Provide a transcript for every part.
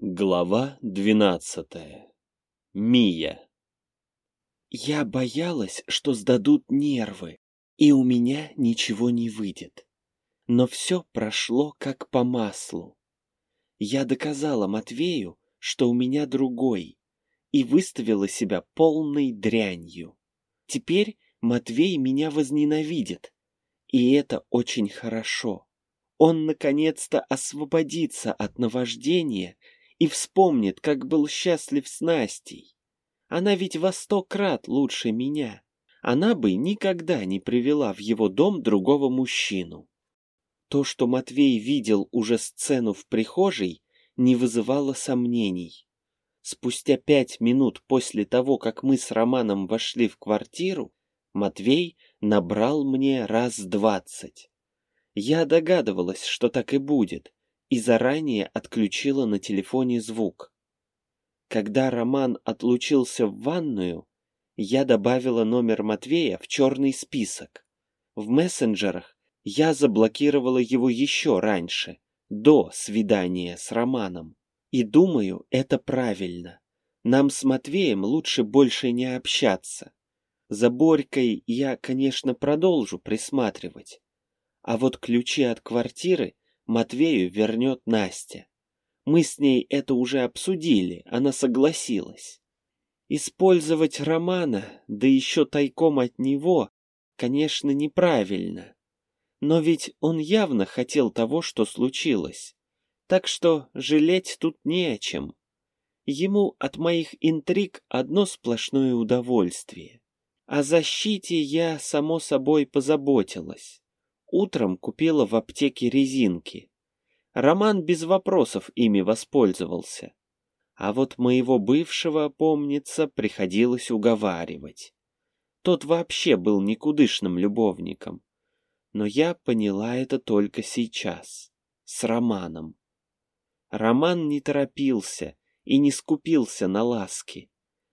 Глава двенадцатая. Мия. Я боялась, что сдадут нервы, и у меня ничего не выйдет. Но все прошло как по маслу. Я доказала Матвею, что у меня другой, и выставила себя полной дрянью. Теперь Матвей меня возненавидит, и это очень хорошо. Он наконец-то освободится от наваждения и вспомнит, как был счастлив с Настей. Она ведь во сто крат лучше меня. Она бы никогда не привела в его дом другого мужчину. То, что Матвей видел уже сцену в прихожей, не вызывало сомнений. Спустя пять минут после того, как мы с Романом вошли в квартиру, Матвей набрал мне раз двадцать. Я догадывалась, что так и будет, и заранее отключила на телефоне звук. Когда Роман отлучился в ванную, я добавила номер Матвея в черный список. В мессенджерах я заблокировала его еще раньше, до свидания с Романом. И думаю, это правильно. Нам с Матвеем лучше больше не общаться. За Борькой я, конечно, продолжу присматривать. А вот ключи от квартиры Матвею вернет Настя. Мы с ней это уже обсудили, она согласилась. Использовать Романа, да еще тайком от него, конечно, неправильно. Но ведь он явно хотел того, что случилось. Так что жалеть тут не о чем. Ему от моих интриг одно сплошное удовольствие. О защите я, само собой, позаботилась. Утром купила в аптеке резинки. Роман без вопросов ими воспользовался. А вот моего бывшего, помнится, приходилось уговаривать. Тот вообще был никудышным любовником. Но я поняла это только сейчас, с Романом. Роман не торопился и не скупился на ласки.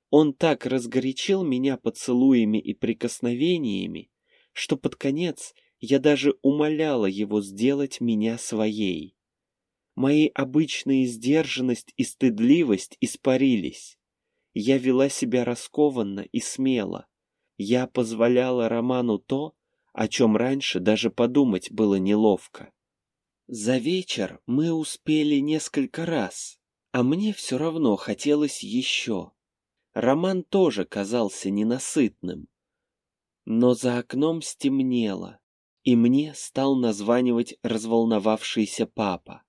Он так разгорячил меня поцелуями и прикосновениями, что под конец я даже умоляла его сделать меня своей. Мои обычные сдержанность и стыдливость испарились. Я вела себя раскованно и смело. Я позволяла Роману то, о чем раньше даже подумать было неловко. За вечер мы успели несколько раз, а мне все равно хотелось еще. Роман тоже казался ненасытным. Но за окном стемнело, и мне стал названивать разволновавшийся папа.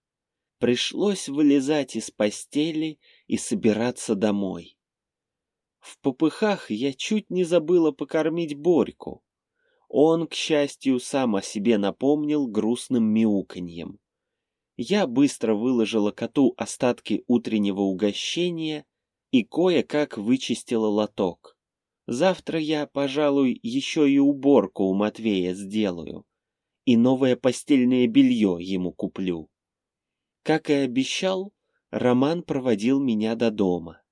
Пришлось вылезать из постели и собираться домой. В попыхах я чуть не забыла покормить Борьку. Он, к счастью, сам о себе напомнил грустным мяуканьем. Я быстро выложила коту остатки утреннего угощения и кое-как вычистила лоток. Завтра я, пожалуй, еще и уборку у Матвея сделаю. И новое постельное белье ему куплю. Как и обещал, Роман проводил меня до дома.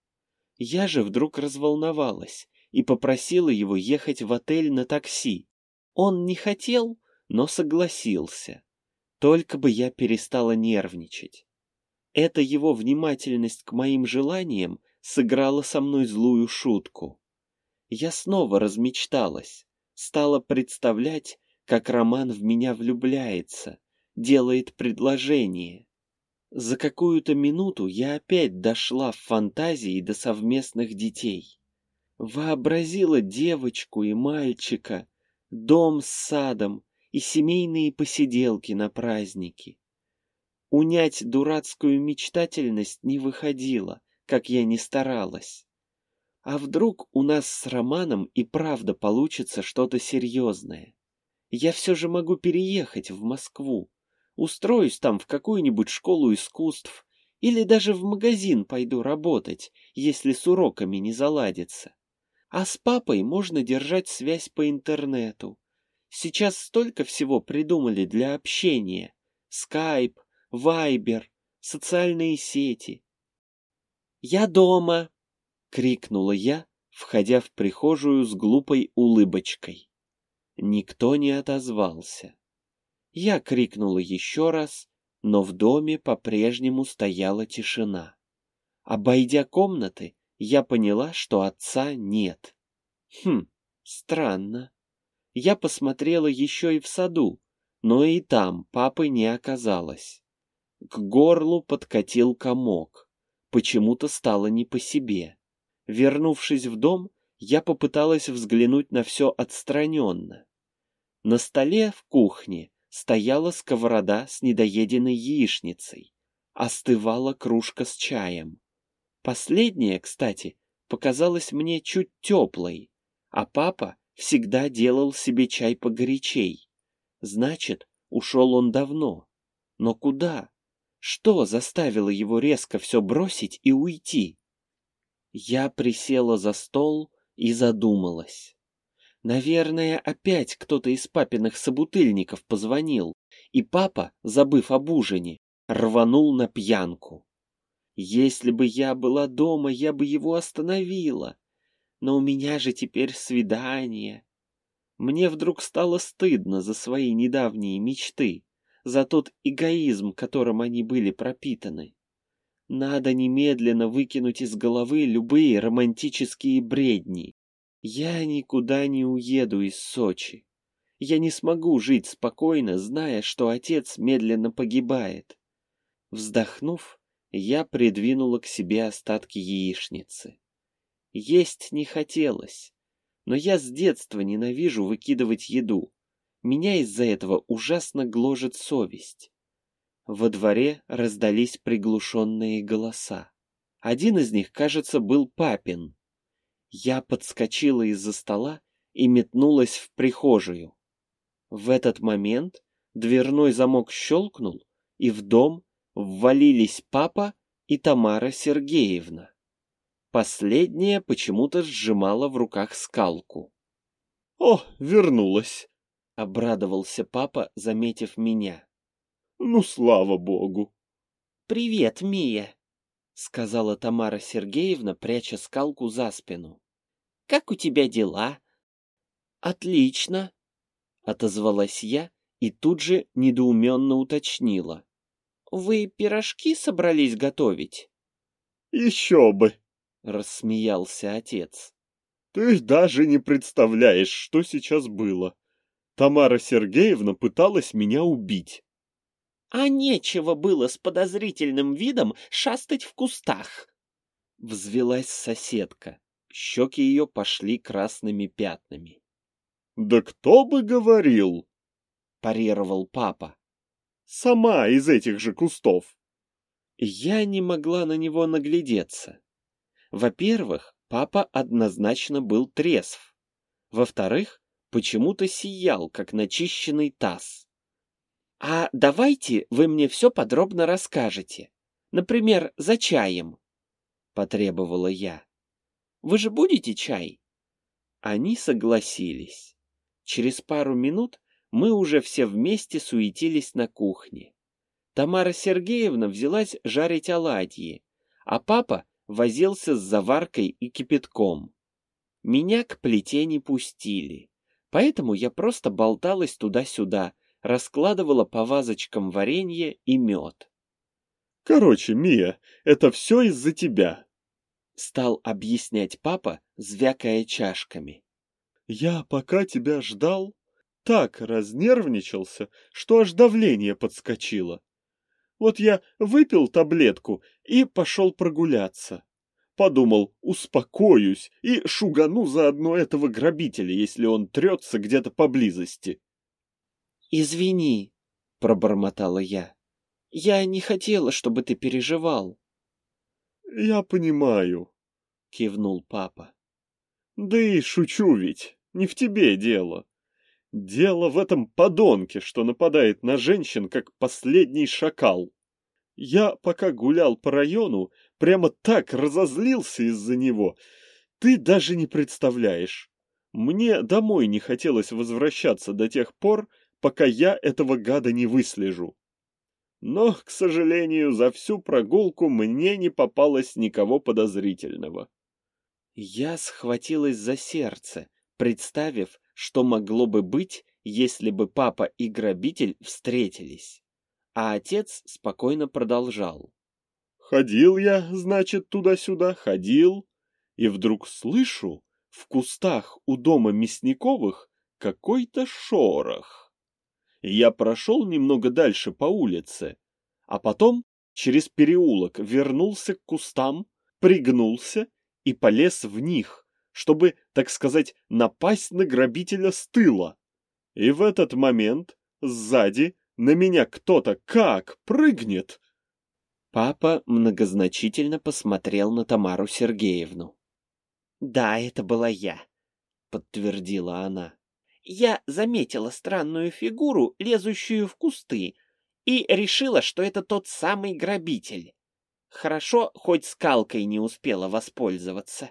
Я же вдруг разволновалась и попросила его ехать в отель на такси. Он не хотел, но согласился. Только бы я перестала нервничать. Эта его внимательность к моим желаниям сыграла со мной злую шутку я снова размечталась, стала представлять, как Роман в меня влюбляется, делает предложение. За какую-то минуту я опять дошла в фантазии до совместных детей. Вообразила девочку и мальчика, дом с садом и семейные посиделки на праздники. Унять дурацкую мечтательность не выходило, как я ни старалась. А вдруг у нас с Романом и правда получится что-то серьезное? Я все же могу переехать в Москву, устроюсь там в какую-нибудь школу искусств или даже в магазин пойду работать, если с уроками не заладится. А с папой можно держать связь по интернету. Сейчас столько всего придумали для общения. Скайп, Вайбер, социальные сети. «Я дома!» крикнула я, входя в прихожую с глупой улыбочкой. Никто не отозвался. Я крикнула еще раз, но в доме по-прежнему стояла тишина. Обойдя комнаты, я поняла, что отца нет. Хм, странно. Я посмотрела еще и в саду, но и там папы не оказалось. К горлу подкатил комок. Почему-то стало не по себе. Вернувшись в дом, я попыталась взглянуть на все отстраненно. На столе в кухне стояла сковорода с недоеденной яичницей. Остывала кружка с чаем. Последняя, кстати, показалась мне чуть теплой, а папа всегда делал себе чай погорячей. Значит, ушел он давно. Но куда? Что заставило его резко все бросить и уйти? Я присела за стол и задумалась. Наверное, опять кто-то из папиных собутыльников позвонил, и папа, забыв об ужине, рванул на пьянку. Если бы я была дома, я бы его остановила. Но у меня же теперь свидание. Мне вдруг стало стыдно за свои недавние мечты, за тот эгоизм, которым они были пропитаны. Надо немедленно выкинуть из головы любые романтические бредни. Я никуда не уеду из Сочи. Я не смогу жить спокойно, зная, что отец медленно погибает. Вздохнув, я придвинула к себе остатки яичницы. Есть не хотелось, но я с детства ненавижу выкидывать еду. Меня из-за этого ужасно гложет совесть. Во дворе раздались приглушенные голоса. Один из них, кажется, был папин. Я подскочила из-за стола и метнулась в прихожую. В этот момент дверной замок щелкнул, и в дом ввалились папа и Тамара Сергеевна. Последняя почему-то сжимала в руках скалку. «О, вернулась!» — обрадовался папа, заметив меня. «Ну, слава богу!» «Привет, Мия!» — сказала Тамара Сергеевна, пряча скалку за спину. «Как у тебя дела?» «Отлично!» — отозвалась я и тут же недоуменно уточнила. Вы пирожки собрались готовить? Еще бы, рассмеялся отец. Ты даже не представляешь, что сейчас было. Тамара Сергеевна пыталась меня убить. А нечего было с подозрительным видом шастать в кустах. Взвелась соседка. Щеки ее пошли красными пятнами. Да кто бы говорил? парировал папа. Сама из этих же кустов. Я не могла на него наглядеться. Во-первых, папа однозначно был трезв. Во-вторых, почему-то сиял, как начищенный таз. А давайте вы мне все подробно расскажете. Например, за чаем, — потребовала я. Вы же будете чай? Они согласились. Через пару минут мы уже все вместе суетились на кухне. Тамара Сергеевна взялась жарить оладьи, а папа возился с заваркой и кипятком. Меня к плите не пустили, поэтому я просто болталась туда-сюда, раскладывала по вазочкам варенье и мед. «Короче, Мия, это все из-за тебя», — стал объяснять папа, звякая чашками. «Я пока тебя ждал, так разнервничался, что аж давление подскочило. Вот я выпил таблетку и пошел прогуляться. Подумал, успокоюсь и шугану заодно этого грабителя, если он трется где-то поблизости. «Извини», — пробормотала я. «Я не хотела, чтобы ты переживал». «Я понимаю», — кивнул папа. «Да и шучу ведь, не в тебе дело. Дело в этом подонке, что нападает на женщин, как последний шакал. Я, пока гулял по району, прямо так разозлился из-за него. Ты даже не представляешь. Мне домой не хотелось возвращаться до тех пор, пока я этого гада не выслежу. Но, к сожалению, за всю прогулку мне не попалось никого подозрительного. Я схватилась за сердце, представив, что могло бы быть, если бы папа и грабитель встретились. А отец спокойно продолжал. Ходил я, значит, туда-сюда, ходил, и вдруг слышу в кустах у дома Мясниковых какой-то шорох. Я прошел немного дальше по улице, а потом через переулок вернулся к кустам, пригнулся и полез в них, чтобы, так сказать, напасть на грабителя с тыла. И в этот момент сзади на меня кто-то как прыгнет. Папа многозначительно посмотрел на Тамару Сергеевну. «Да, это была я», — подтвердила она. «Я заметила странную фигуру, лезущую в кусты, и решила, что это тот самый грабитель. Хорошо, хоть скалкой не успела воспользоваться».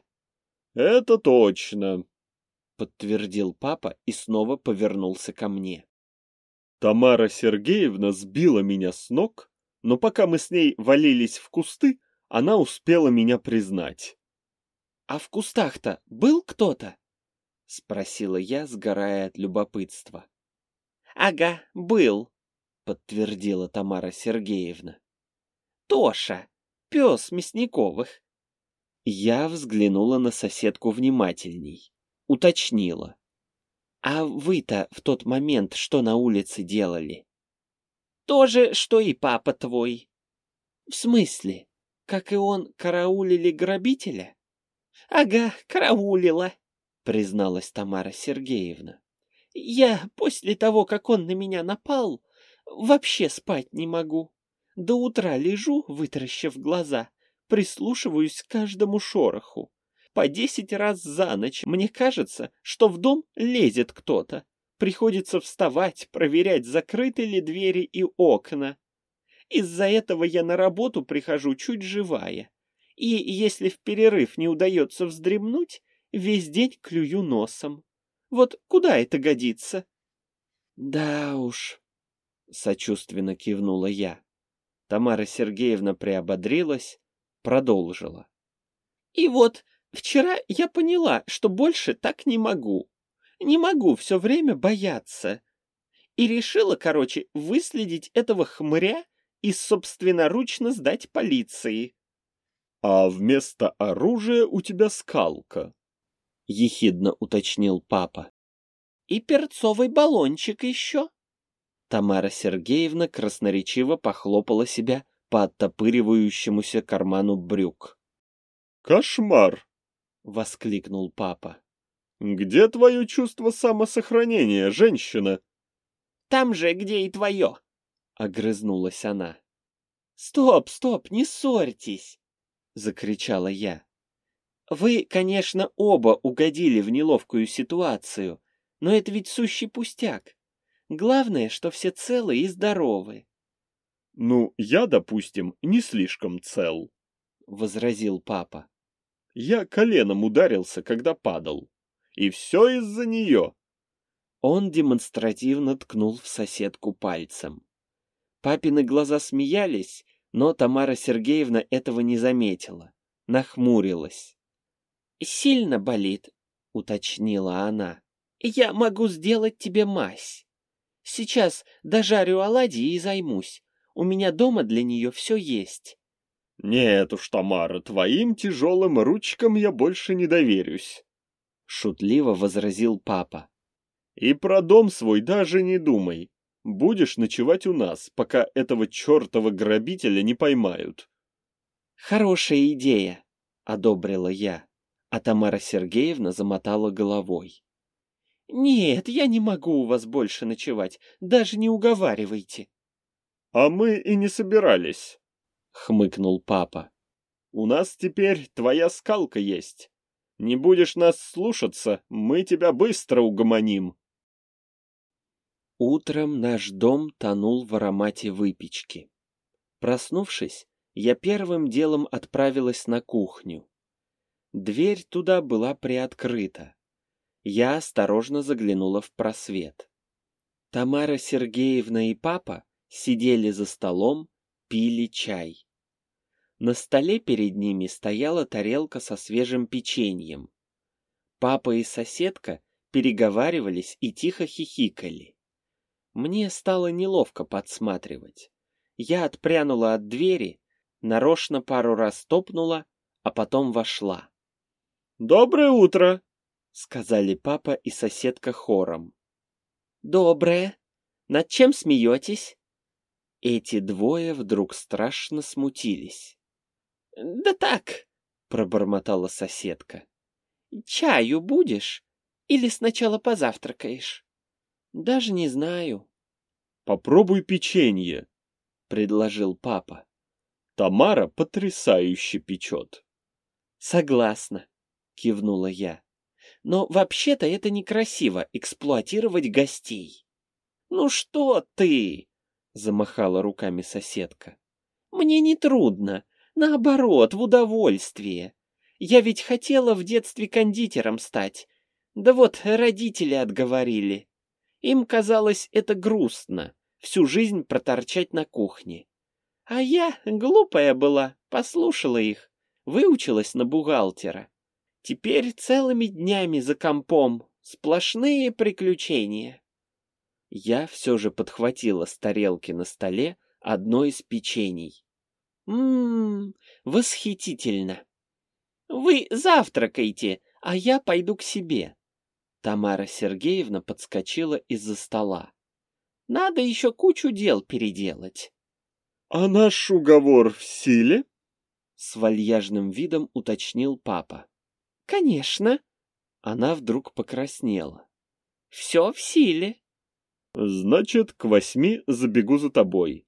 «Это точно», — подтвердил папа и снова повернулся ко мне. Тамара Сергеевна сбила меня с ног, но пока мы с ней валились в кусты, она успела меня признать. «А в кустах-то был кто-то?» — спросила я, сгорая от любопытства. «Ага, был», — подтвердила Тамара Сергеевна. «Тоша, пес Мясниковых». Я взглянула на соседку внимательней, уточнила. «А вы-то в тот момент что на улице делали?» «То же, что и папа твой». «В смысле? Как и он, караулили грабителя?» Ага, караулила, призналась Тамара Сергеевна. Я после того, как он на меня напал, вообще спать не могу. До утра лежу, вытаращив глаза, прислушиваюсь к каждому шороху. По десять раз за ночь мне кажется, что в дом лезет кто-то. Приходится вставать, проверять, закрыты ли двери и окна. Из-за этого я на работу прихожу чуть живая. И если в перерыв не удается вздремнуть, весь день клюю носом. Вот куда это годится? — Да уж, — сочувственно кивнула я. Тамара Сергеевна приободрилась, продолжила. — И вот вчера я поняла, что больше так не могу. Не могу все время бояться. И решила, короче, выследить этого хмыря и собственноручно сдать полиции. «А вместо оружия у тебя скалка», — ехидно уточнил папа. «И перцовый баллончик еще». Тамара Сергеевна красноречиво похлопала себя по оттопыривающемуся карману брюк. «Кошмар!» — воскликнул папа. «Где твое чувство самосохранения, женщина?» «Там же, где и твое!» — огрызнулась она. «Стоп, стоп, не ссорьтесь!» — закричала я. «Вы, конечно, оба угодили в неловкую ситуацию, но это ведь сущий пустяк. Главное, что все целы и здоровы». «Ну, я, допустим, не слишком цел», — возразил папа. «Я коленом ударился, когда падал. И все из-за нее». Он демонстративно ткнул в соседку пальцем. Папины глаза смеялись, но Тамара Сергеевна этого не заметила, нахмурилась. «Сильно болит», — уточнила она. «Я могу сделать тебе мазь. Сейчас дожарю оладьи и займусь. У меня дома для нее все есть». «Нет уж, Тамара, твоим тяжелым ручкам я больше не доверюсь», — шутливо возразил папа. «И про дом свой даже не думай. Будешь ночевать у нас, пока этого чертова грабителя не поймают. Хорошая идея, одобрила я, а Тамара Сергеевна замотала головой. Нет, я не могу у вас больше ночевать, даже не уговаривайте. А мы и не собирались, хмыкнул папа. У нас теперь твоя скалка есть. Не будешь нас слушаться, мы тебя быстро угомоним. Утром наш дом тонул в аромате выпечки. Проснувшись, я первым делом отправилась на кухню. Дверь туда была приоткрыта. Я осторожно заглянула в просвет. Тамара Сергеевна и папа сидели за столом, пили чай. На столе перед ними стояла тарелка со свежим печеньем. Папа и соседка переговаривались и тихо хихикали. Мне стало неловко подсматривать. Я отпрянула от двери, нарочно пару раз топнула, а потом вошла. «Доброе утро!» — сказали папа и соседка хором. «Доброе! Над чем смеетесь?» Эти двое вдруг страшно смутились. «Да так!» — пробормотала соседка. «Чаю будешь? Или сначала позавтракаешь?» «Даже не знаю». «Попробуй печенье», — предложил папа. «Тамара потрясающе печет». «Согласна», — кивнула я. «Но вообще-то это некрасиво эксплуатировать гостей». «Ну что ты?» — замахала руками соседка. «Мне не трудно. Наоборот, в удовольствие. Я ведь хотела в детстве кондитером стать. Да вот родители отговорили. Им казалось это грустно, всю жизнь проторчать на кухне. А я, глупая была, послушала их, выучилась на бухгалтера. Теперь целыми днями за компом, сплошные приключения. Я все же подхватила с тарелки на столе одно из печений. Ммм, восхитительно. Вы завтракайте, а я пойду к себе. Тамара Сергеевна подскочила из-за стола. Надо еще кучу дел переделать. А наш уговор в силе? С вальяжным видом уточнил папа. Конечно. Она вдруг покраснела. Все в силе. Значит, к восьми забегу за тобой,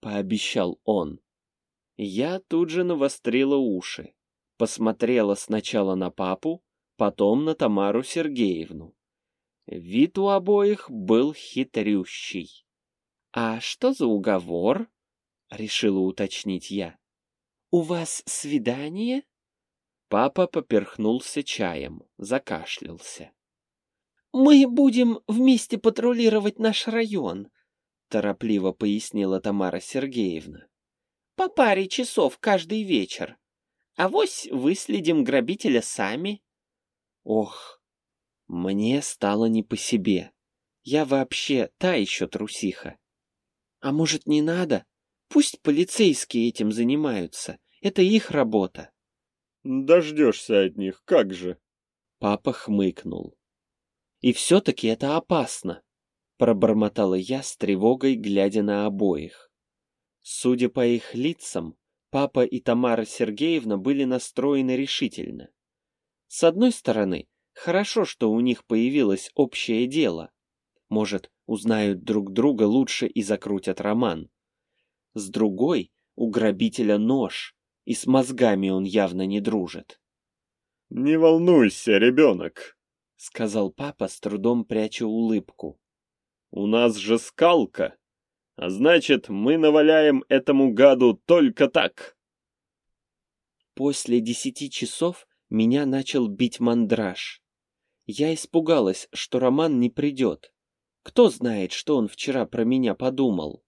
пообещал он. Я тут же навострила уши, посмотрела сначала на папу, потом на Тамару Сергеевну. Вид у обоих был хитрющий. «А что за уговор?» — решила уточнить я. «У вас свидание?» Папа поперхнулся чаем, закашлялся. «Мы будем вместе патрулировать наш район», — торопливо пояснила Тамара Сергеевна. «По паре часов каждый вечер. А вось выследим грабителя сами». Ох, мне стало не по себе. Я вообще та еще трусиха. А может, не надо? Пусть полицейские этим занимаются. Это их работа. Дождешься от них, как же? Папа хмыкнул. И все-таки это опасно, пробормотала я с тревогой, глядя на обоих. Судя по их лицам, папа и Тамара Сергеевна были настроены решительно. С одной стороны, хорошо, что у них появилось общее дело. Может, узнают друг друга лучше и закрутят роман. С другой, у грабителя нож, и с мозгами он явно не дружит. «Не волнуйся, ребенок», — сказал папа, с трудом пряча улыбку. «У нас же скалка, а значит, мы наваляем этому гаду только так». После десяти часов меня начал бить мандраж. Я испугалась, что Роман не придет. Кто знает, что он вчера про меня подумал.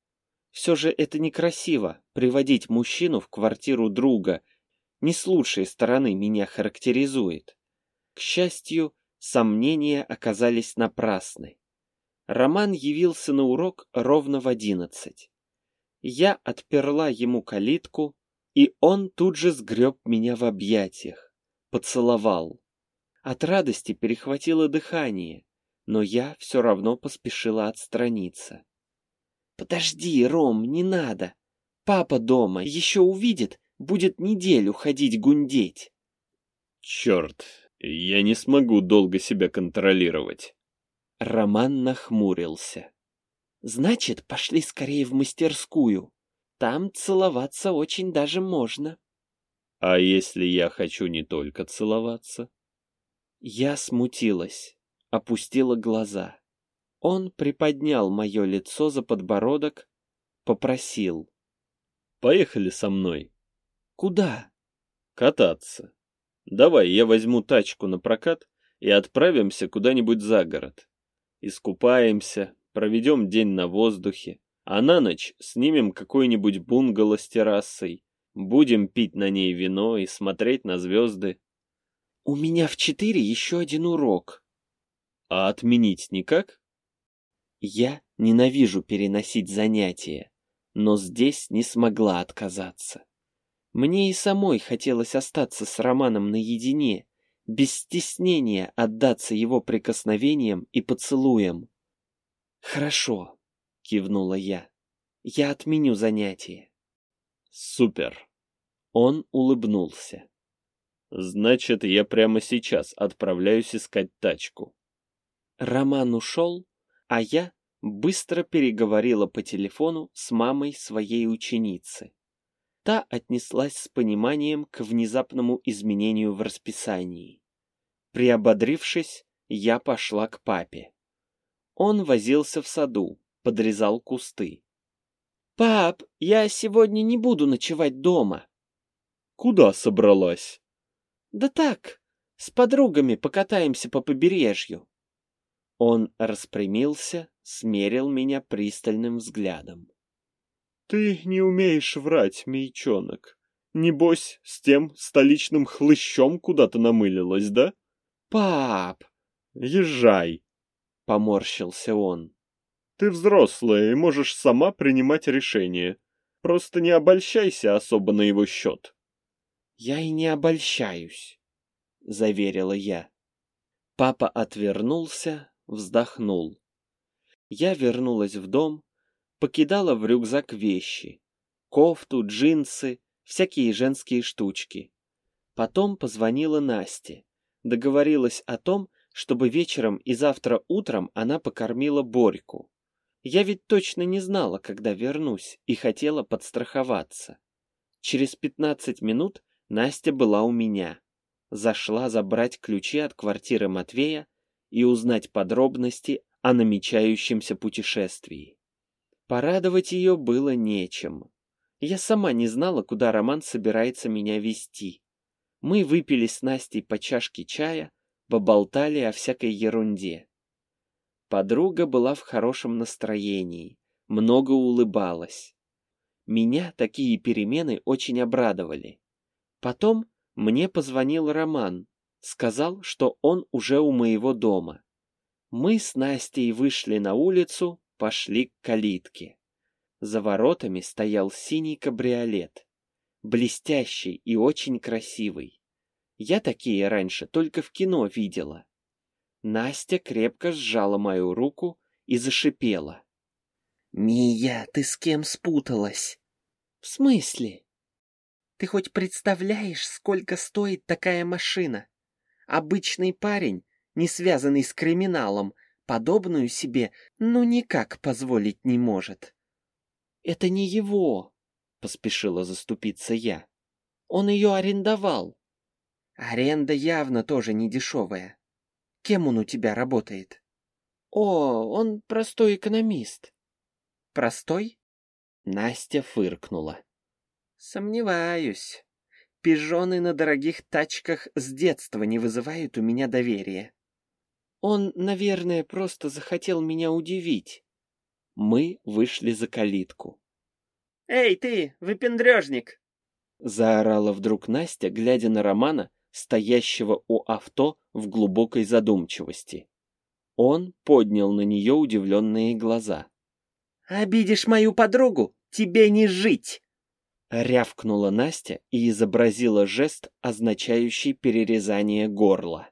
Все же это некрасиво, приводить мужчину в квартиру друга, не с лучшей стороны меня характеризует. К счастью, сомнения оказались напрасны. Роман явился на урок ровно в одиннадцать. Я отперла ему калитку, и он тут же сгреб меня в объятиях поцеловал. От радости перехватило дыхание, но я все равно поспешила отстраниться. «Подожди, Ром, не надо. Папа дома, еще увидит, будет неделю ходить гундеть». «Черт, я не смогу долго себя контролировать». Роман нахмурился. «Значит, пошли скорее в мастерскую. Там целоваться очень даже можно». А если я хочу не только целоваться? Я смутилась, опустила глаза. Он приподнял мое лицо за подбородок, попросил. Поехали со мной. Куда? Кататься. Давай, я возьму тачку на прокат и отправимся куда-нибудь за город. Искупаемся, проведем день на воздухе, а на ночь снимем какой-нибудь бунгало с террасой Будем пить на ней вино и смотреть на звезды. У меня в четыре еще один урок. А отменить никак? Я ненавижу переносить занятия, но здесь не смогла отказаться. Мне и самой хотелось остаться с Романом наедине, без стеснения отдаться его прикосновениям и поцелуям. «Хорошо», — кивнула я. «Я отменю занятие». «Супер!» Он улыбнулся. «Значит, я прямо сейчас отправляюсь искать тачку». Роман ушел, а я быстро переговорила по телефону с мамой своей ученицы. Та отнеслась с пониманием к внезапному изменению в расписании. Приободрившись, я пошла к папе. Он возился в саду, подрезал кусты. «Пап, я сегодня не буду ночевать дома». «Куда собралась?» «Да так, с подругами покатаемся по побережью». Он распрямился, смерил меня пристальным взглядом. «Ты не умеешь врать, мейчонок. Небось, с тем столичным хлыщом куда-то намылилась, да?» «Пап!» «Езжай!» — поморщился он. «Ты взрослая и можешь сама принимать решения. Просто не обольщайся особо на его счет». «Я и не обольщаюсь», — заверила я. Папа отвернулся, вздохнул. Я вернулась в дом, покидала в рюкзак вещи. Кофту, джинсы, всякие женские штучки. Потом позвонила Насте. Договорилась о том, чтобы вечером и завтра утром она покормила Борьку. Я ведь точно не знала, когда вернусь, и хотела подстраховаться. Через пятнадцать минут Настя была у меня. Зашла забрать ключи от квартиры Матвея и узнать подробности о намечающемся путешествии. Порадовать ее было нечем. Я сама не знала, куда Роман собирается меня вести. Мы выпили с Настей по чашке чая, поболтали о всякой ерунде. Подруга была в хорошем настроении, много улыбалась. Меня такие перемены очень обрадовали. Потом мне позвонил Роман, сказал, что он уже у моего дома. Мы с Настей вышли на улицу, пошли к калитке. За воротами стоял синий кабриолет, блестящий и очень красивый. Я такие раньше только в кино видела. Настя крепко сжала мою руку и зашипела. «Мия, ты с кем спуталась?» «В смысле?» «Ты хоть представляешь, сколько стоит такая машина? Обычный парень, не связанный с криминалом, подобную себе ну никак позволить не может. Это не его, поспешила заступиться я. Он ее арендовал. Аренда явно тоже не дешевая. Кем он у тебя работает? О, он простой экономист. Простой? Настя фыркнула. Сомневаюсь. Пижоны на дорогих тачках с детства не вызывают у меня доверия. Он, наверное, просто захотел меня удивить. Мы вышли за калитку. «Эй, ты, выпендрежник!» Заорала вдруг Настя, глядя на Романа, стоящего у авто в глубокой задумчивости. Он поднял на нее удивленные глаза. «Обидишь мою подругу? Тебе не жить!» Рявкнула Настя и изобразила жест, означающий перерезание горла.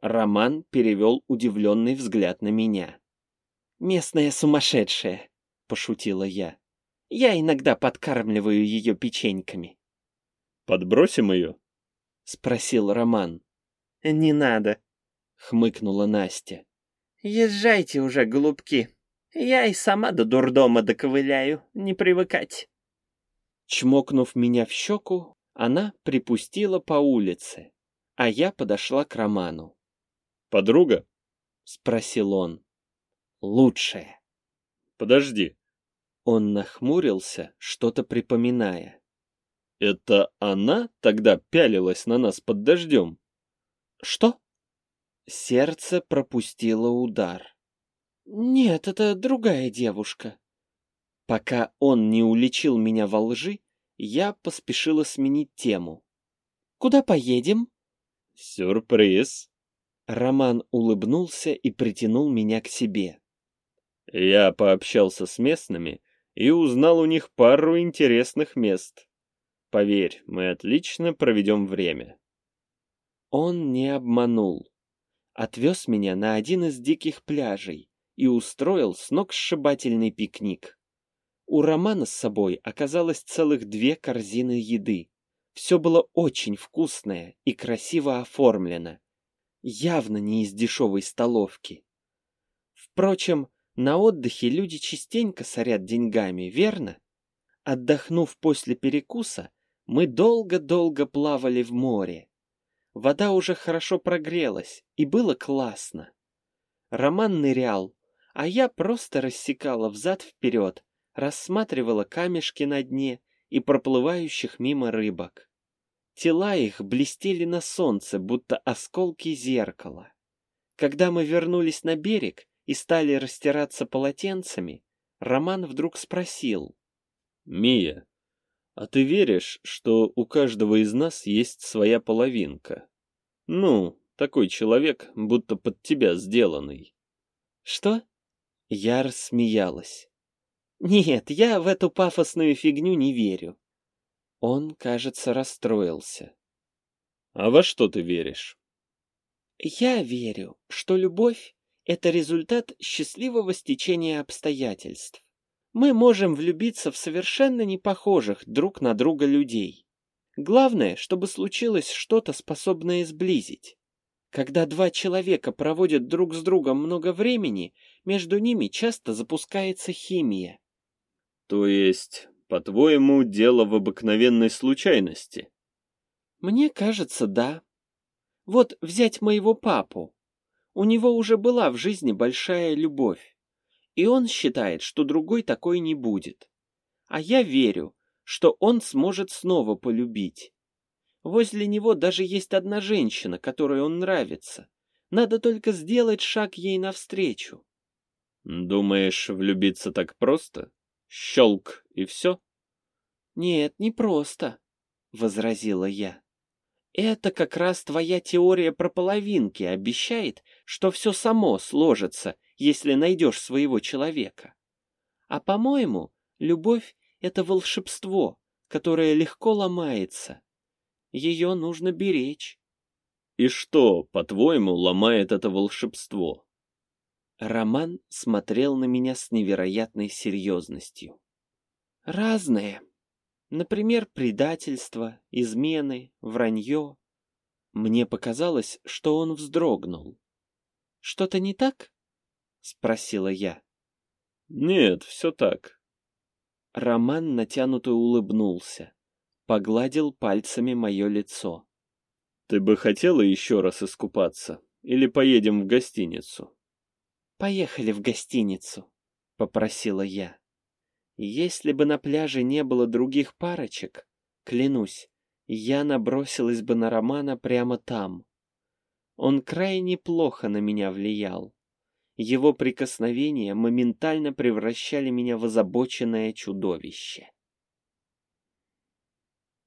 Роман перевел удивленный взгляд на меня. «Местная сумасшедшая», — пошутила я. «Я иногда подкармливаю ее печеньками». «Подбросим ее?» — спросил Роман. «Не надо», — хмыкнула Настя. «Езжайте уже, голубки. Я и сама до дурдома доковыляю, не привыкать». Чмокнув меня в щеку, она припустила по улице, а я подошла к Роману. Подруга? Спросил он. Лучшая. Подожди. Он нахмурился, что-то припоминая. Это она тогда пялилась на нас под дождем? Что? Сердце пропустило удар. Нет, это другая девушка. Пока он не уличил меня во лжи, я поспешила сменить тему. Куда поедем? Сюрприз. Роман улыбнулся и притянул меня к себе. Я пообщался с местными и узнал у них пару интересных мест. Поверь, мы отлично проведем время. Он не обманул. Отвез меня на один из диких пляжей и устроил сногсшибательный пикник. У Романа с собой оказалось целых две корзины еды. Все было очень вкусное и красиво оформлено. Явно не из дешевой столовки. Впрочем, на отдыхе люди частенько сорят деньгами, верно? Отдохнув после перекуса, мы долго-долго плавали в море. Вода уже хорошо прогрелась, и было классно. Роман нырял, а я просто рассекала взад-вперед, рассматривала камешки на дне и проплывающих мимо рыбок. Тела их блестели на солнце, будто осколки зеркала. Когда мы вернулись на берег и стали растираться полотенцами, Роман вдруг спросил. «Мия, а ты веришь, что у каждого из нас есть своя половинка? Ну, такой человек, будто под тебя сделанный. Что? Я рассмеялась. Нет, я в эту пафосную фигню не верю. Он, кажется, расстроился. А во что ты веришь? Я верю, что любовь — это результат счастливого стечения обстоятельств мы можем влюбиться в совершенно не похожих друг на друга людей. Главное, чтобы случилось что-то, способное сблизить. Когда два человека проводят друг с другом много времени, между ними часто запускается химия. То есть, по-твоему, дело в обыкновенной случайности? Мне кажется, да. Вот взять моего папу. У него уже была в жизни большая любовь. И он считает, что другой такой не будет. А я верю, что он сможет снова полюбить. Возле него даже есть одна женщина, которой он нравится. Надо только сделать шаг ей навстречу. Думаешь, влюбиться так просто? Щелк и все? Нет, не просто, — возразила я. Это как раз твоя теория про половинки обещает, что все само сложится если найдешь своего человека. А по-моему, любовь — это волшебство, которое легко ломается. Ее нужно беречь. И что, по-твоему, ломает это волшебство? Роман смотрел на меня с невероятной серьезностью. Разное. Например, предательство, измены, вранье. Мне показалось, что он вздрогнул. Что-то не так? — спросила я. «Нет, все так». Роман натянуто улыбнулся, погладил пальцами мое лицо. «Ты бы хотела еще раз искупаться? Или поедем в гостиницу?» «Поехали в гостиницу», — попросила я. Если бы на пляже не было других парочек, клянусь, я набросилась бы на Романа прямо там. Он крайне плохо на меня влиял. Его прикосновения моментально превращали меня в озабоченное чудовище.